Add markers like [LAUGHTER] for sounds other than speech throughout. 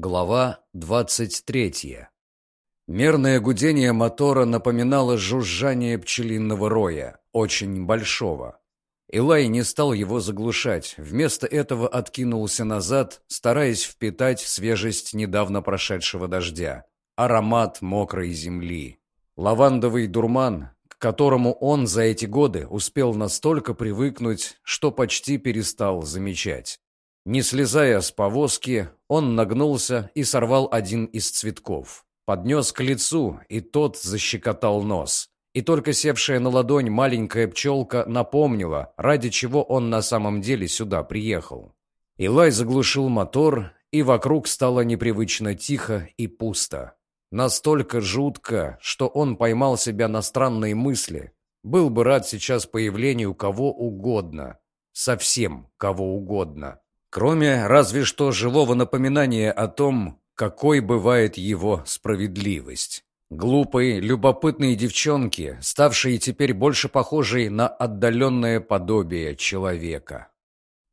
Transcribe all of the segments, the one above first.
Глава 23. Мерное гудение мотора напоминало жужжание пчелиного роя, очень большого. Илай не стал его заглушать, вместо этого откинулся назад, стараясь впитать свежесть недавно прошедшего дождя, аромат мокрой земли. Лавандовый дурман, к которому он за эти годы успел настолько привыкнуть, что почти перестал замечать. Не слезая с повозки, он нагнулся и сорвал один из цветков. Поднес к лицу, и тот защекотал нос. И только севшая на ладонь маленькая пчелка напомнила, ради чего он на самом деле сюда приехал. Илай заглушил мотор, и вокруг стало непривычно тихо и пусто. Настолько жутко, что он поймал себя на странные мысли. Был бы рад сейчас появлению кого угодно. Совсем кого угодно. Кроме разве что живого напоминания о том, какой бывает его справедливость. Глупые, любопытные девчонки, ставшие теперь больше похожей на отдаленное подобие человека.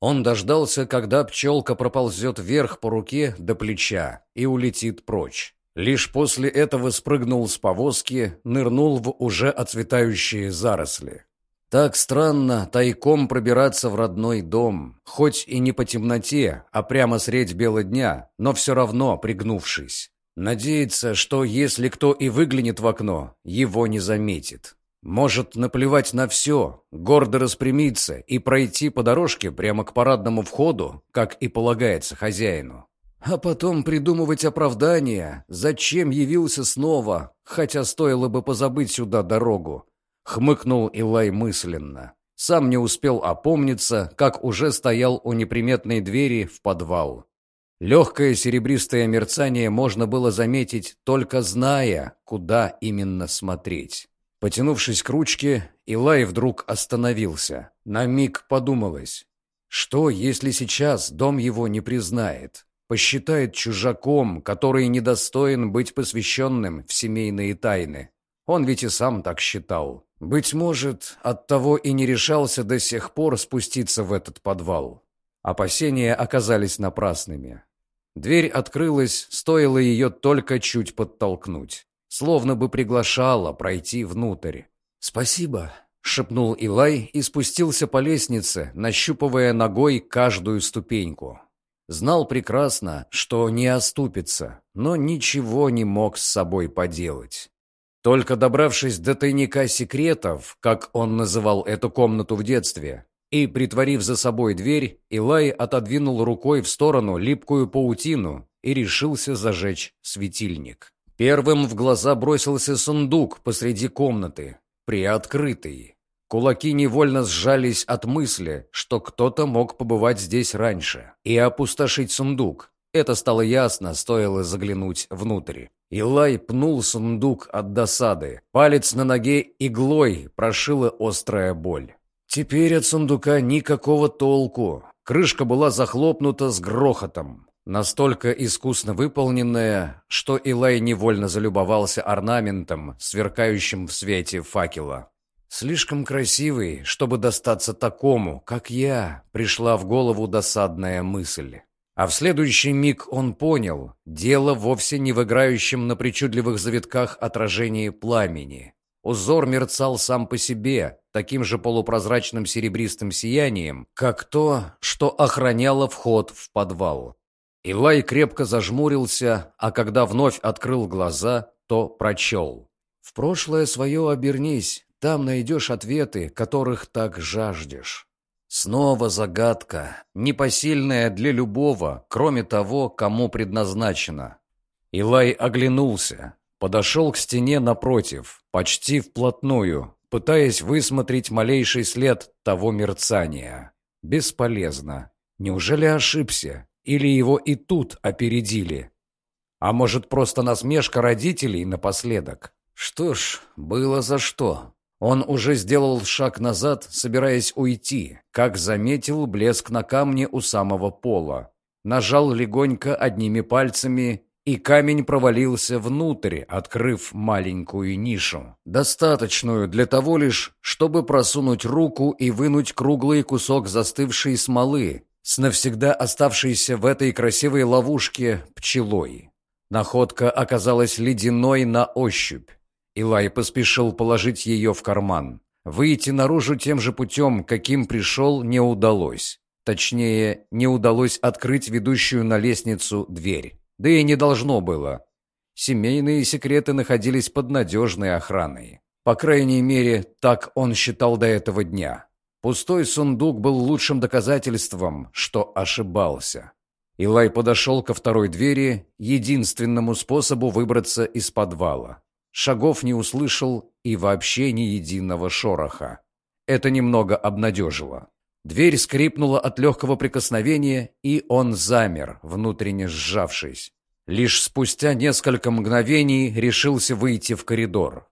Он дождался, когда пчелка проползет вверх по руке до плеча и улетит прочь. Лишь после этого спрыгнул с повозки, нырнул в уже отцветающие заросли. Так странно тайком пробираться в родной дом, хоть и не по темноте, а прямо средь бела дня, но все равно пригнувшись. Надеяться, что если кто и выглянет в окно, его не заметит. Может наплевать на все, гордо распрямиться и пройти по дорожке прямо к парадному входу, как и полагается хозяину. А потом придумывать оправдания, зачем явился снова, хотя стоило бы позабыть сюда дорогу. Хмыкнул Илай мысленно. Сам не успел опомниться, как уже стоял у неприметной двери в подвал. Легкое серебристое мерцание можно было заметить, только зная, куда именно смотреть. Потянувшись к ручке, Илай вдруг остановился. На миг подумалось, что, если сейчас дом его не признает? Посчитает чужаком, который недостоин быть посвященным в семейные тайны. Он ведь и сам так считал. Быть может, оттого и не решался до сих пор спуститься в этот подвал. Опасения оказались напрасными. Дверь открылась, стоило ее только чуть подтолкнуть. Словно бы приглашала пройти внутрь. «Спасибо», — шепнул Илай и спустился по лестнице, нащупывая ногой каждую ступеньку. Знал прекрасно, что не оступится, но ничего не мог с собой поделать. Только добравшись до тайника секретов, как он называл эту комнату в детстве, и, притворив за собой дверь, Илай отодвинул рукой в сторону липкую паутину и решился зажечь светильник. Первым в глаза бросился сундук посреди комнаты, приоткрытый. Кулаки невольно сжались от мысли, что кто-то мог побывать здесь раньше и опустошить сундук. Это стало ясно, стоило заглянуть внутрь. Илай пнул сундук от досады. Палец на ноге иглой прошила острая боль. Теперь от сундука никакого толку. Крышка была захлопнута с грохотом. Настолько искусно выполненная, что Илай невольно залюбовался орнаментом, сверкающим в свете факела. Слишком красивый, чтобы достаться такому, как я, пришла в голову досадная мысль. А в следующий миг он понял, дело вовсе не в играющем на причудливых завитках отражении пламени. Узор мерцал сам по себе, таким же полупрозрачным серебристым сиянием, как то, что охраняло вход в подвал. Илай крепко зажмурился, а когда вновь открыл глаза, то прочел. «В прошлое свое обернись, там найдешь ответы, которых так жаждешь». Снова загадка, непосильная для любого, кроме того, кому предназначена. Илай оглянулся, подошел к стене напротив, почти вплотную, пытаясь высмотреть малейший след того мерцания. Бесполезно. Неужели ошибся? Или его и тут опередили? А может, просто насмешка родителей напоследок? Что ж, было за что. Он уже сделал шаг назад, собираясь уйти, как заметил блеск на камне у самого пола. Нажал легонько одними пальцами, и камень провалился внутрь, открыв маленькую нишу, достаточную для того лишь, чтобы просунуть руку и вынуть круглый кусок застывшей смолы, с навсегда оставшейся в этой красивой ловушке пчелой. Находка оказалась ледяной на ощупь. Илай поспешил положить ее в карман. Выйти наружу тем же путем, каким пришел, не удалось. Точнее, не удалось открыть ведущую на лестницу дверь. Да и не должно было. Семейные секреты находились под надежной охраной. По крайней мере, так он считал до этого дня. Пустой сундук был лучшим доказательством, что ошибался. Илай подошел ко второй двери, единственному способу выбраться из подвала. Шагов не услышал и вообще ни единого шороха. Это немного обнадежило. Дверь скрипнула от легкого прикосновения, и он замер, внутренне сжавшись. Лишь спустя несколько мгновений решился выйти в коридор.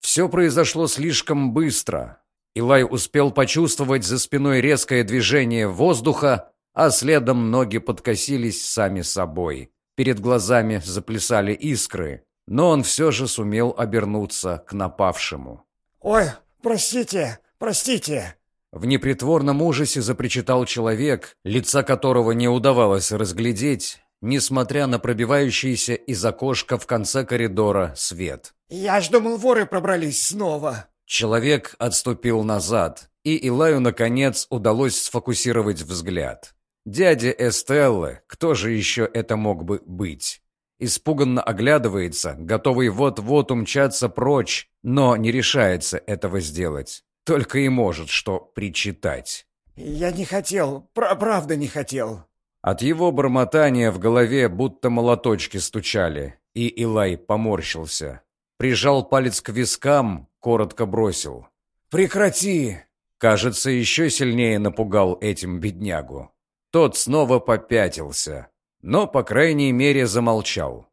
Все произошло слишком быстро. Илай успел почувствовать за спиной резкое движение воздуха, а следом ноги подкосились сами собой. Перед глазами заплясали искры, но он все же сумел обернуться к напавшему. «Ой, простите, простите!» В непритворном ужасе запричитал человек, лица которого не удавалось разглядеть, несмотря на пробивающийся из окошка в конце коридора свет. «Я ж думал, воры пробрались снова!» Человек отступил назад, и Илаю, наконец, удалось сфокусировать взгляд. Дядя Эстеллы, кто же еще это мог бы быть? Испуганно оглядывается, готовый вот-вот умчаться прочь, но не решается этого сделать. Только и может что причитать. «Я не хотел, пр правда не хотел». От его бормотания в голове будто молоточки стучали, и Илай поморщился. Прижал палец к вискам, коротко бросил. «Прекрати!» Кажется, еще сильнее напугал этим беднягу. Тот снова попятился, но, по крайней мере, замолчал.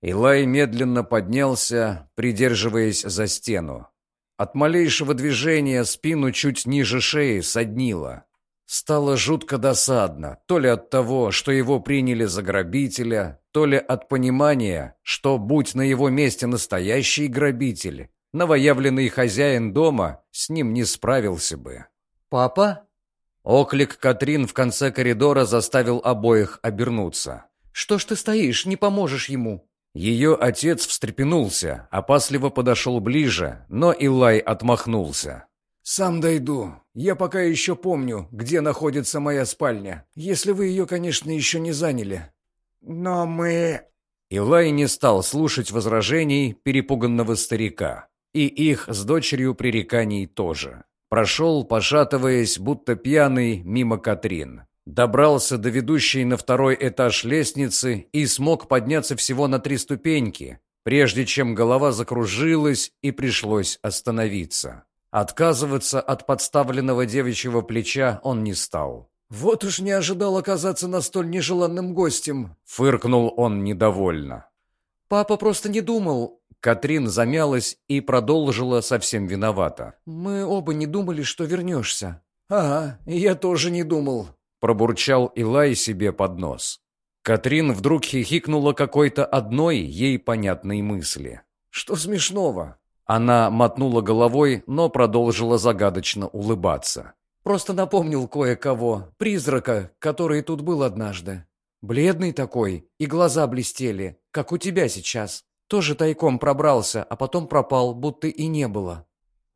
Илай медленно поднялся, придерживаясь за стену. От малейшего движения спину чуть ниже шеи соднило. Стало жутко досадно, то ли от того, что его приняли за грабителя, то ли от понимания, что, будь на его месте настоящий грабитель, новоявленный хозяин дома с ним не справился бы. «Папа?» Оклик Катрин в конце коридора заставил обоих обернуться. «Что ж ты стоишь, не поможешь ему?» Ее отец встрепенулся, опасливо подошел ближе, но Илай отмахнулся. «Сам дойду. Я пока еще помню, где находится моя спальня, если вы ее, конечно, еще не заняли». «Но мы...» Илай не стал слушать возражений перепуганного старика. И их с дочерью пререканий тоже. Прошел, пошатываясь, будто пьяный, мимо Катрин. Добрался до ведущей на второй этаж лестницы и смог подняться всего на три ступеньки, прежде чем голова закружилась и пришлось остановиться. Отказываться от подставленного девичьего плеча он не стал. «Вот уж не ожидал оказаться на столь нежеланным гостем», — фыркнул он недовольно. «Папа просто не думал...» Катрин замялась и продолжила совсем виновата. «Мы оба не думали, что вернешься». «Ага, я тоже не думал», — пробурчал Илай себе под нос. Катрин вдруг хихикнула какой-то одной ей понятной мысли. «Что смешного? Она мотнула головой, но продолжила загадочно улыбаться. «Просто напомнил кое-кого, призрака, который тут был однажды. Бледный такой, и глаза блестели, как у тебя сейчас. Тоже тайком пробрался, а потом пропал, будто и не было».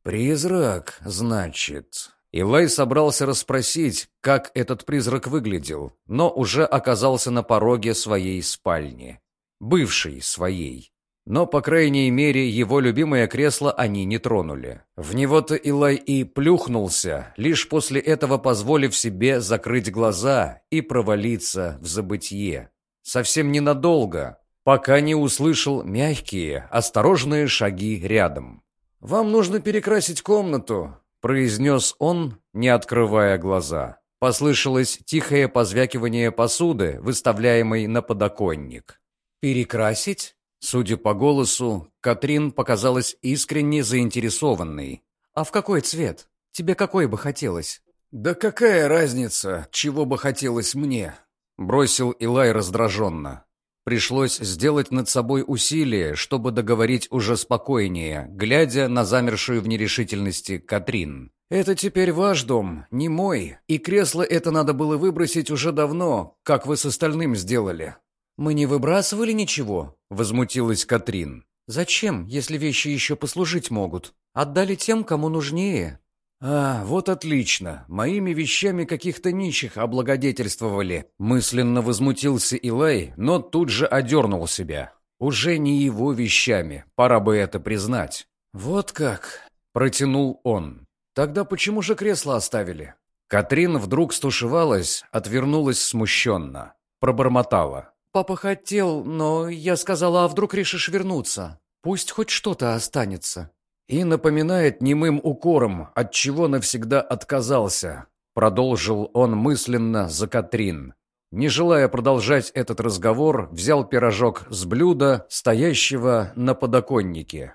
«Призрак, значит?» Илай собрался расспросить, как этот призрак выглядел, но уже оказался на пороге своей спальни. Бывшей своей. Но, по крайней мере, его любимое кресло они не тронули. В него-то Илай и плюхнулся, лишь после этого позволив себе закрыть глаза и провалиться в забытье. Совсем ненадолго, пока не услышал мягкие, осторожные шаги рядом. «Вам нужно перекрасить комнату», — произнес он, не открывая глаза. Послышалось тихое позвякивание посуды, выставляемой на подоконник. «Перекрасить?» Судя по голосу, Катрин показалась искренне заинтересованной. «А в какой цвет? Тебе какой бы хотелось?» «Да какая разница, чего бы хотелось мне?» Бросил Илай раздраженно. Пришлось сделать над собой усилие, чтобы договорить уже спокойнее, глядя на замершую в нерешительности Катрин. «Это теперь ваш дом, не мой, и кресло это надо было выбросить уже давно, как вы с остальным сделали». «Мы не выбрасывали ничего», — возмутилась Катрин. «Зачем, если вещи еще послужить могут? Отдали тем, кому нужнее». «А, вот отлично. Моими вещами каких-то нищих облагодетельствовали». Мысленно возмутился Илай, но тут же одернул себя. Уже не его вещами, пора бы это признать. «Вот как?» – протянул он. «Тогда почему же кресло оставили?» Катрин вдруг стушевалась, отвернулась смущенно. Пробормотала. «Папа хотел, но я сказала, а вдруг решишь вернуться? Пусть хоть что-то останется». И напоминает немым укором, от чего навсегда отказался. Продолжил он мысленно за Катрин. Не желая продолжать этот разговор, взял пирожок с блюда, стоящего на подоконнике.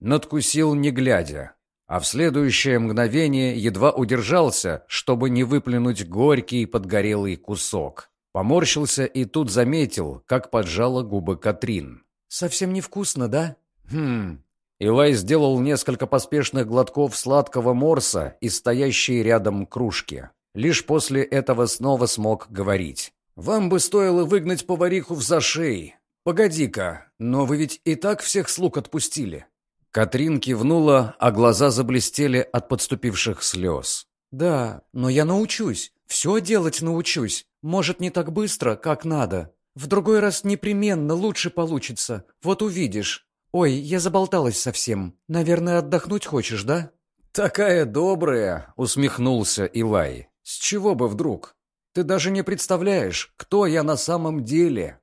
Надкусил, не глядя, а в следующее мгновение едва удержался, чтобы не выплюнуть горький подгорелый кусок. Поморщился и тут заметил, как поджала губы Катрин. «Совсем невкусно, да?» «Хм, Илай сделал несколько поспешных глотков сладкого морса из стоящей рядом кружки. Лишь после этого снова смог говорить. «Вам бы стоило выгнать повариху в зашей. Погоди-ка, но вы ведь и так всех слуг отпустили». Катрин кивнула, а глаза заблестели от подступивших слез. «Да, но я научусь. Все делать научусь. Может, не так быстро, как надо. В другой раз непременно лучше получится. Вот увидишь. «Ой, я заболталась совсем. Наверное, отдохнуть хочешь, да?» «Такая добрая!» — усмехнулся Илай. «С чего бы вдруг? Ты даже не представляешь, кто я на самом деле!»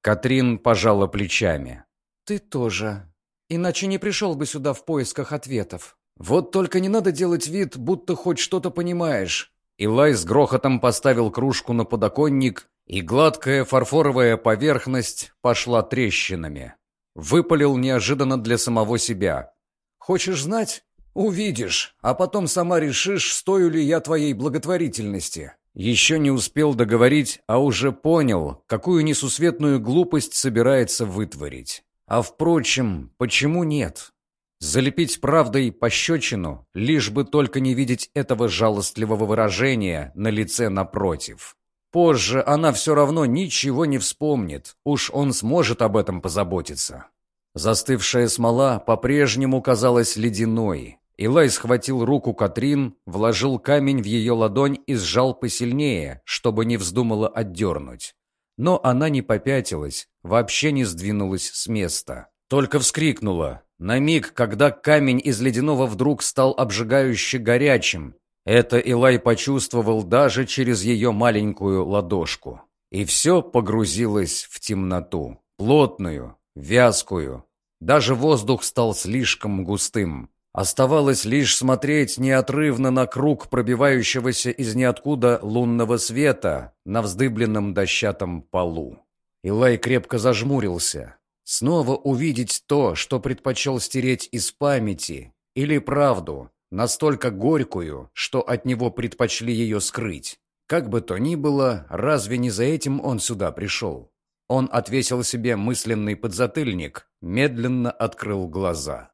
Катрин пожала плечами. «Ты тоже. Иначе не пришел бы сюда в поисках ответов». «Вот только не надо делать вид, будто хоть что-то понимаешь». Илай с грохотом поставил кружку на подоконник, и гладкая фарфоровая поверхность пошла трещинами. Выпалил неожиданно для самого себя. «Хочешь знать? Увидишь, а потом сама решишь, стою ли я твоей благотворительности». Еще не успел договорить, а уже понял, какую несусветную глупость собирается вытворить. А впрочем, почему нет? Залепить правдой пощечину, лишь бы только не видеть этого жалостливого выражения на лице напротив. Позже она все равно ничего не вспомнит, уж он сможет об этом позаботиться. Застывшая смола по-прежнему казалась ледяной. Илай схватил руку Катрин, вложил камень в ее ладонь и сжал посильнее, чтобы не вздумала отдернуть. Но она не попятилась, вообще не сдвинулась с места. Только вскрикнула. На миг, когда камень из ледяного вдруг стал обжигающе горячим, это Илай почувствовал даже через ее маленькую ладошку. И все погрузилось в темноту. Плотную, вязкую. Даже воздух стал слишком густым. Оставалось лишь смотреть неотрывно на круг пробивающегося из ниоткуда лунного света на вздыбленном дощатом полу. Илай крепко зажмурился. Снова увидеть то, что предпочел стереть из памяти, или правду, настолько горькую, что от него предпочли ее скрыть. Как бы то ни было, разве не за этим он сюда пришел? Он отвесил себе мысленный подзатыльник, медленно открыл глаза.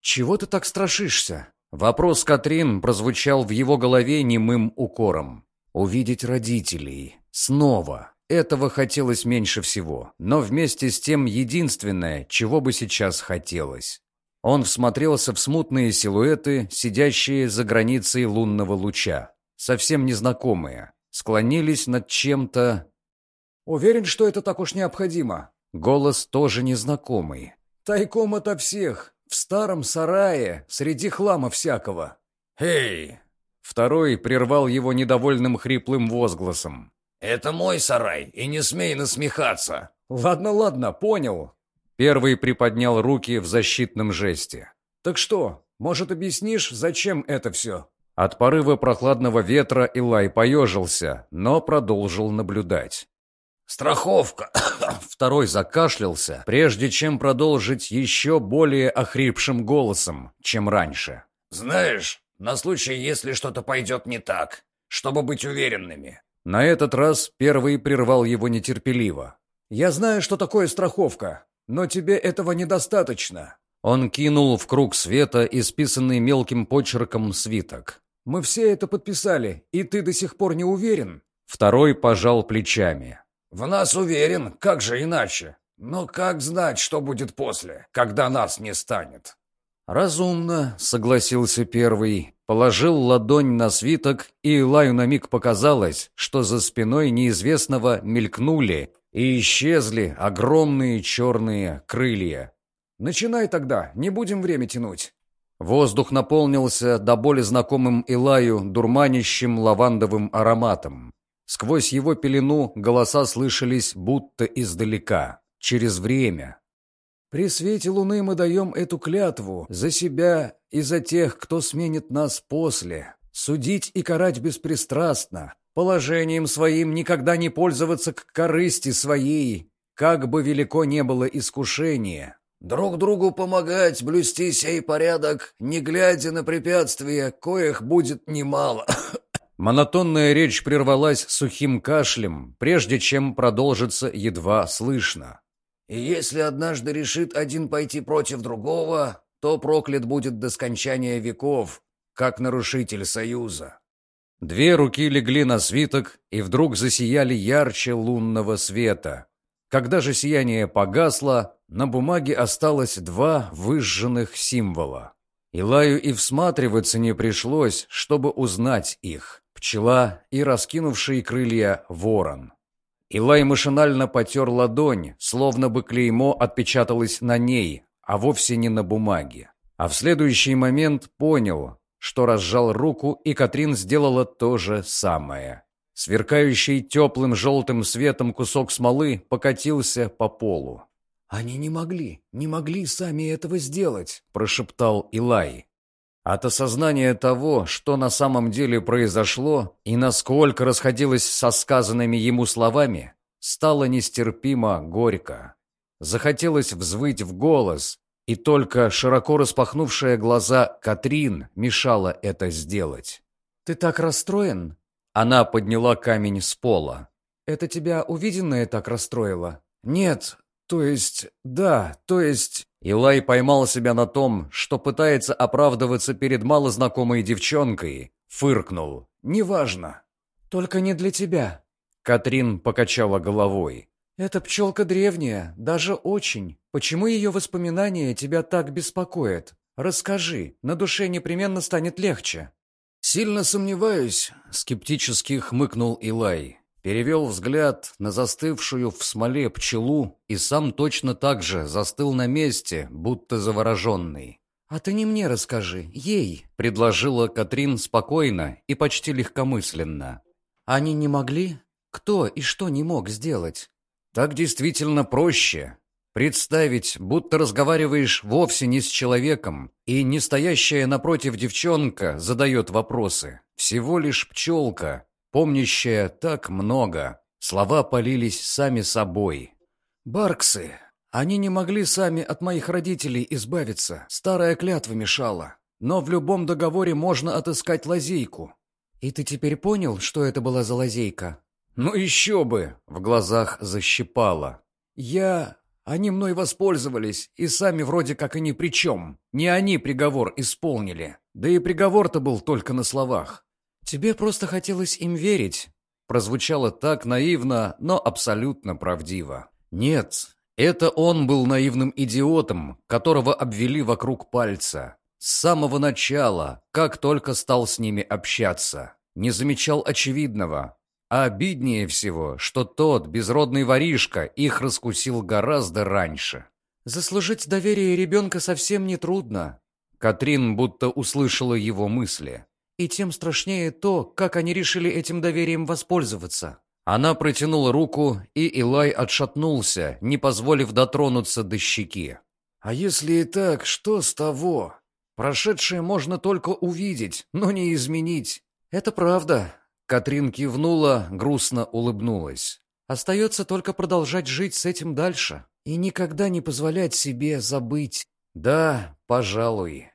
«Чего ты так страшишься?» Вопрос Катрин прозвучал в его голове немым укором. «Увидеть родителей. Снова. Этого хотелось меньше всего, но вместе с тем единственное, чего бы сейчас хотелось. Он всмотрелся в смутные силуэты, сидящие за границей лунного луча. Совсем незнакомые. Склонились над чем-то... «Уверен, что это так уж необходимо». Голос тоже незнакомый. «Тайком ото всех. В старом сарае, среди хлама всякого». «Эй!» Второй прервал его недовольным хриплым возгласом. «Это мой сарай, и не смей насмехаться!» «Ладно, ладно, понял. Первый приподнял руки в защитном жесте. «Так что, может, объяснишь, зачем это все?» От порыва прохладного ветра Илай поежился, но продолжил наблюдать. «Страховка!» [COUGHS] Второй закашлялся, прежде чем продолжить еще более охрипшим голосом, чем раньше. «Знаешь, на случай, если что-то пойдет не так, чтобы быть уверенными». На этот раз первый прервал его нетерпеливо. «Я знаю, что такое страховка. Но тебе этого недостаточно. Он кинул в круг света исписанный мелким почерком свиток. Мы все это подписали, и ты до сих пор не уверен?» Второй пожал плечами. «В нас уверен, как же иначе? Но как знать, что будет после, когда нас не станет?» «Разумно», — согласился первый, положил ладонь на свиток, и Илаю на миг показалось, что за спиной неизвестного мелькнули и исчезли огромные черные крылья. «Начинай тогда, не будем время тянуть». Воздух наполнился до боли знакомым Илаю дурманящим лавандовым ароматом. Сквозь его пелену голоса слышались будто издалека, через время. «При свете луны мы даем эту клятву за себя и за тех, кто сменит нас после. Судить и карать беспристрастно, положением своим никогда не пользоваться к корысти своей, как бы велико не было искушение, Друг другу помогать, блюсти сей порядок, не глядя на препятствия, коих будет немало. [COUGHS] Монотонная речь прервалась сухим кашлем, прежде чем продолжится едва слышно. И если однажды решит один пойти против другого, то проклят будет до скончания веков, как нарушитель союза. Две руки легли на свиток и вдруг засияли ярче лунного света. Когда же сияние погасло, на бумаге осталось два выжженных символа. Илаю и всматриваться не пришлось, чтобы узнать их. Пчела и раскинувшие крылья ворон. Илай машинально потер ладонь, словно бы клеймо отпечаталось на ней, а вовсе не на бумаге. А в следующий момент понял, что разжал руку, и Катрин сделала то же самое. Сверкающий теплым желтым светом кусок смолы покатился по полу. «Они не могли, не могли сами этого сделать», – прошептал Илай. От осознания того, что на самом деле произошло и насколько расходилось со сказанными ему словами, стало нестерпимо горько. Захотелось взвыть в голос, и только широко распахнувшая глаза Катрин мешала это сделать. «Ты так расстроен?» Она подняла камень с пола. «Это тебя увиденное так расстроило?» «Нет, то есть, да, то есть...» Илай поймал себя на том, что пытается оправдываться перед малознакомой девчонкой. Фыркнул. «Неважно. Только не для тебя». Катрин покачала головой. «Эта пчелка древняя, даже очень. Почему ее воспоминания тебя так беспокоят? Расскажи, на душе непременно станет легче». «Сильно сомневаюсь», — скептически хмыкнул Илай перевел взгляд на застывшую в смоле пчелу и сам точно так же застыл на месте, будто завороженный. «А ты не мне расскажи, ей», — предложила Катрин спокойно и почти легкомысленно. «Они не могли? Кто и что не мог сделать?» «Так действительно проще. Представить, будто разговариваешь вовсе не с человеком, и не стоящая напротив девчонка задает вопросы. Всего лишь пчелка, помнящая так много. Слова полились сами собой. «Барксы! Они не могли сами от моих родителей избавиться. Старая клятва мешала. Но в любом договоре можно отыскать лазейку. И ты теперь понял, что это была за лазейка?» «Ну еще бы!» — в глазах защипало. «Я... Они мной воспользовались, и сами вроде как и ни при чем. Не они приговор исполнили. Да и приговор-то был только на словах. «Тебе просто хотелось им верить», прозвучало так наивно, но абсолютно правдиво. Нет, это он был наивным идиотом, которого обвели вокруг пальца. С самого начала, как только стал с ними общаться. Не замечал очевидного. А обиднее всего, что тот, безродный воришка, их раскусил гораздо раньше. «Заслужить доверие ребенка совсем нетрудно». Катрин будто услышала его мысли. И тем страшнее то, как они решили этим доверием воспользоваться. Она протянула руку, и Илай отшатнулся, не позволив дотронуться до щеки. «А если и так, что с того? Прошедшее можно только увидеть, но не изменить. Это правда». Катрин кивнула, грустно улыбнулась. «Остается только продолжать жить с этим дальше и никогда не позволять себе забыть». «Да, пожалуй».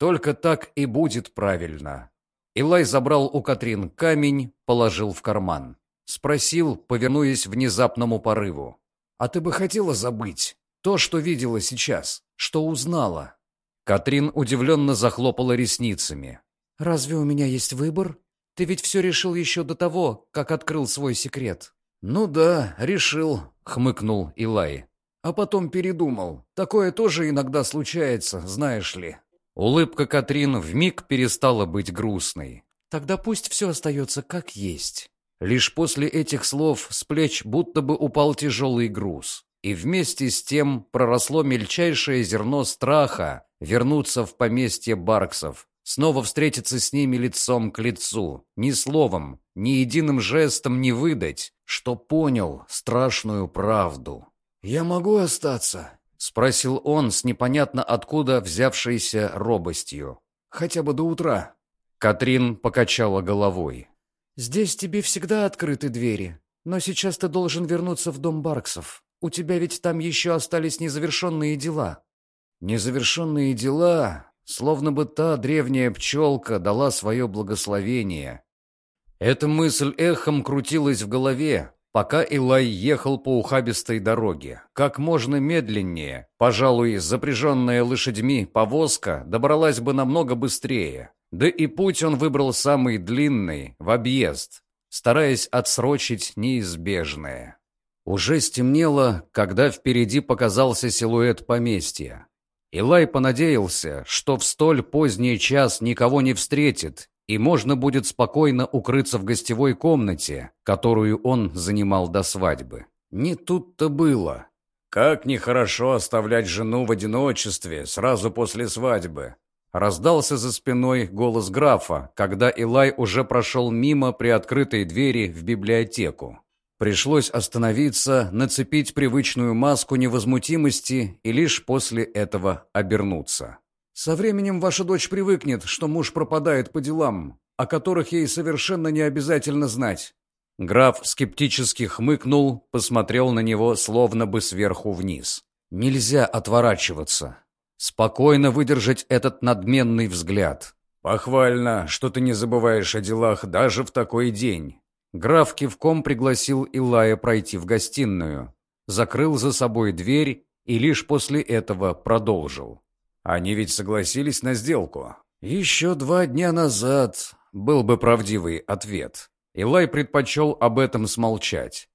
Только так и будет правильно. Илай забрал у Катрин камень, положил в карман. Спросил, повинуясь внезапному порыву. «А ты бы хотела забыть то, что видела сейчас, что узнала?» Катрин удивленно захлопала ресницами. «Разве у меня есть выбор? Ты ведь все решил еще до того, как открыл свой секрет». «Ну да, решил», — хмыкнул Илай. «А потом передумал. Такое тоже иногда случается, знаешь ли». Улыбка Катрин вмиг перестала быть грустной. «Тогда пусть все остается как есть». Лишь после этих слов с плеч будто бы упал тяжелый груз. И вместе с тем проросло мельчайшее зерно страха вернуться в поместье Барксов, снова встретиться с ними лицом к лицу, ни словом, ни единым жестом не выдать, что понял страшную правду. «Я могу остаться?» — спросил он с непонятно откуда взявшейся робостью. «Хотя бы до утра». Катрин покачала головой. «Здесь тебе всегда открыты двери, но сейчас ты должен вернуться в дом Барксов. У тебя ведь там еще остались незавершенные дела». «Незавершенные дела?» Словно бы та древняя пчелка дала свое благословение. Эта мысль эхом крутилась в голове, пока Илай ехал по ухабистой дороге. Как можно медленнее, пожалуй, запряженная лошадьми повозка добралась бы намного быстрее. Да и путь он выбрал самый длинный, в объезд, стараясь отсрочить неизбежное. Уже стемнело, когда впереди показался силуэт поместья. Илай понадеялся, что в столь поздний час никого не встретит, и можно будет спокойно укрыться в гостевой комнате, которую он занимал до свадьбы. Не тут-то было. Как нехорошо оставлять жену в одиночестве сразу после свадьбы. Раздался за спиной голос графа, когда Илай уже прошел мимо приоткрытой двери в библиотеку. Пришлось остановиться, нацепить привычную маску невозмутимости и лишь после этого обернуться. «Со временем ваша дочь привыкнет, что муж пропадает по делам, о которых ей совершенно не обязательно знать». Граф скептически хмыкнул, посмотрел на него словно бы сверху вниз. «Нельзя отворачиваться. Спокойно выдержать этот надменный взгляд. Похвально, что ты не забываешь о делах даже в такой день. Граф кивком пригласил Илая пройти в гостиную, закрыл за собой дверь и лишь после этого продолжил. Они ведь согласились на сделку. Еще два дня назад был бы правдивый ответ. Илай предпочел об этом смолчать.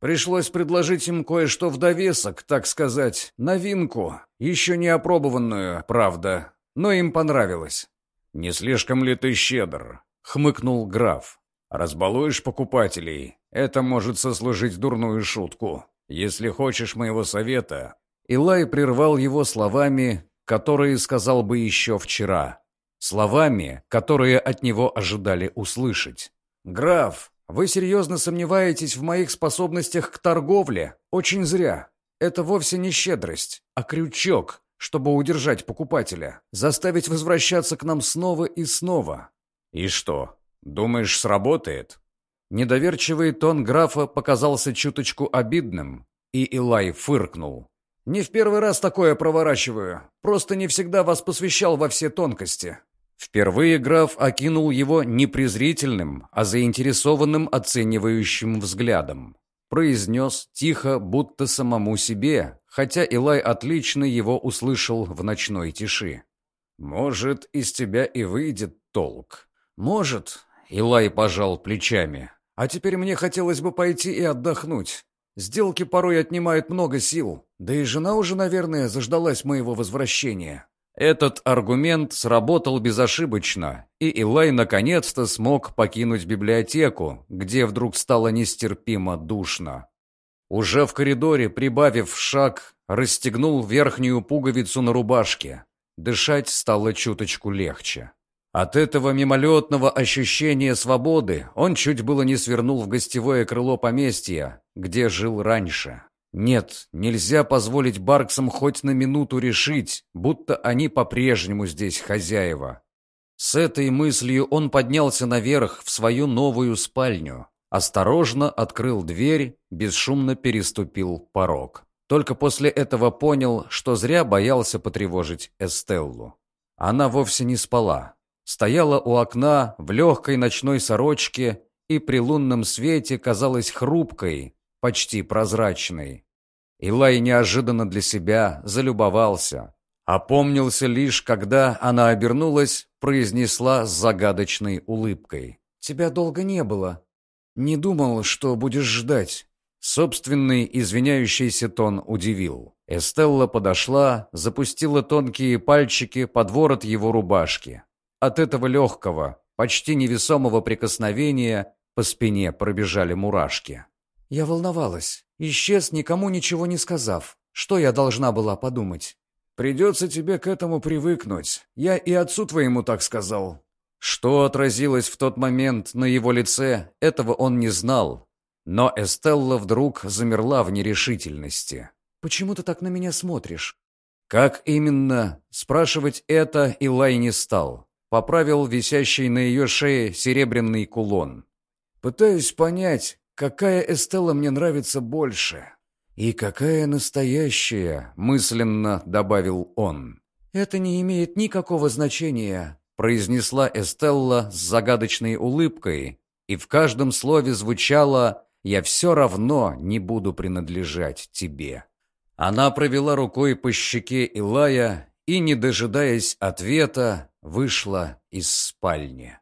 Пришлось предложить им кое-что в довесок, так сказать, новинку, еще не опробованную, правда, но им понравилось. «Не слишком ли ты щедр?» — хмыкнул граф. Разбалуешь покупателей, это может сослужить дурную шутку. Если хочешь моего совета...» Илай прервал его словами, которые сказал бы еще вчера. Словами, которые от него ожидали услышать. «Граф, вы серьезно сомневаетесь в моих способностях к торговле? Очень зря. Это вовсе не щедрость, а крючок, чтобы удержать покупателя, заставить возвращаться к нам снова и снова. И что, «Думаешь, сработает?» Недоверчивый тон графа показался чуточку обидным, и Илай фыркнул. «Не в первый раз такое проворачиваю. Просто не всегда вас посвящал во все тонкости». Впервые граф окинул его не презрительным, а заинтересованным оценивающим взглядом. Произнес тихо, будто самому себе, хотя Илай отлично его услышал в ночной тиши. «Может, из тебя и выйдет толк. Может, Илай пожал плечами. «А теперь мне хотелось бы пойти и отдохнуть. Сделки порой отнимают много сил. Да и жена уже, наверное, заждалась моего возвращения». Этот аргумент сработал безошибочно, и Илай наконец-то смог покинуть библиотеку, где вдруг стало нестерпимо душно. Уже в коридоре, прибавив шаг, расстегнул верхнюю пуговицу на рубашке. Дышать стало чуточку легче. От этого мимолетного ощущения свободы он чуть было не свернул в гостевое крыло поместья, где жил раньше. Нет, нельзя позволить Барксам хоть на минуту решить, будто они по-прежнему здесь хозяева. С этой мыслью он поднялся наверх в свою новую спальню, осторожно открыл дверь, бесшумно переступил порог. Только после этого понял, что зря боялся потревожить Эстеллу. Она вовсе не спала стояла у окна в легкой ночной сорочке и при лунном свете казалась хрупкой, почти прозрачной. Илай неожиданно для себя залюбовался. Опомнился лишь, когда она обернулась, произнесла с загадочной улыбкой. «Тебя долго не было. Не думал, что будешь ждать». Собственный извиняющийся тон удивил. Эстелла подошла, запустила тонкие пальчики под ворот его рубашки. От этого легкого, почти невесомого прикосновения по спине пробежали мурашки. «Я волновалась. Исчез, никому ничего не сказав. Что я должна была подумать?» «Придется тебе к этому привыкнуть. Я и отцу твоему так сказал». Что отразилось в тот момент на его лице, этого он не знал. Но Эстелла вдруг замерла в нерешительности. «Почему ты так на меня смотришь?» Как именно? Спрашивать это Илай не стал. Поправил висящий на ее шее серебряный кулон. «Пытаюсь понять, какая Эстелла мне нравится больше. И какая настоящая», — мысленно добавил он. «Это не имеет никакого значения», — произнесла Эстелла с загадочной улыбкой, и в каждом слове звучало «Я все равно не буду принадлежать тебе». Она провела рукой по щеке Илая и, не дожидаясь ответа, вышла из спальни.